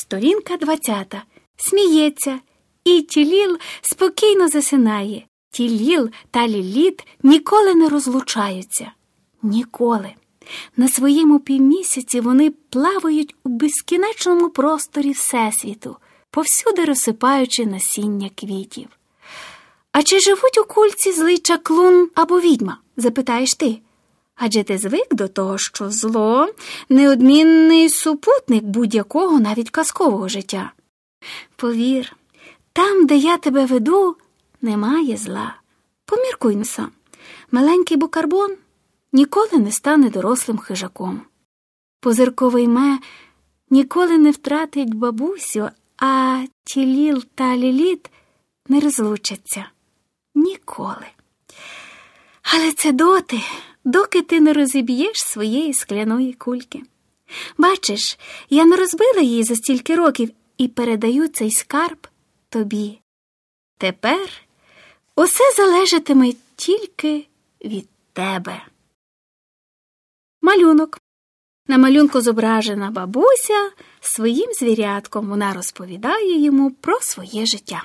Сторінка 20. Сміється. І тіліл спокійно засинає. Тіліл та ліліт ніколи не розлучаються. Ніколи. На своєму півмісяці вони плавають у безкінечному просторі Всесвіту, повсюди розсипаючи насіння квітів. А чи живуть у кульці злий чаклун або відьма? запитаєш ти. Адже ти звик до того, що зло неодмінний супутник будь-якого навіть казкового життя. Повір, там, де я тебе веду, немає зла. Поміркуй сам. Маленький букарбон ніколи не стане дорослим хижаком. Позирковий ме ніколи не втратить бабусю, а тіліл та ліліт не розлучаться ніколи. Але це доти, доки ти не розіб'єш своєї скляної кульки. Бачиш, я не розбила її за стільки років і передаю цей скарб тобі. Тепер усе залежатиме тільки від тебе. Малюнок. На малюнку зображена бабуся своїм звірятком. Вона розповідає йому про своє життя.